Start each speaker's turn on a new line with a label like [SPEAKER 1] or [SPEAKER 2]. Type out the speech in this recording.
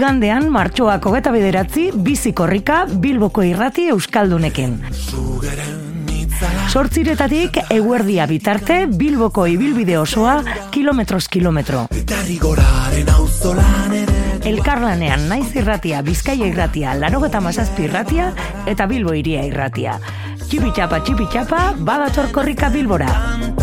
[SPEAKER 1] igandean martxoak hogeta bederatzi bizikorrika Bilboko irrati euskaldunekin. Sortziretatik eguerdia bitarte Bilboko ibilbide osoa kilometros kilometro. Elkarlanean naiz irratia, bizkaia irratia, larogeta mazazpi irratia eta bilbo iria irratia. Txipitxapa, txipitxapa, badator korrika. Bilbora.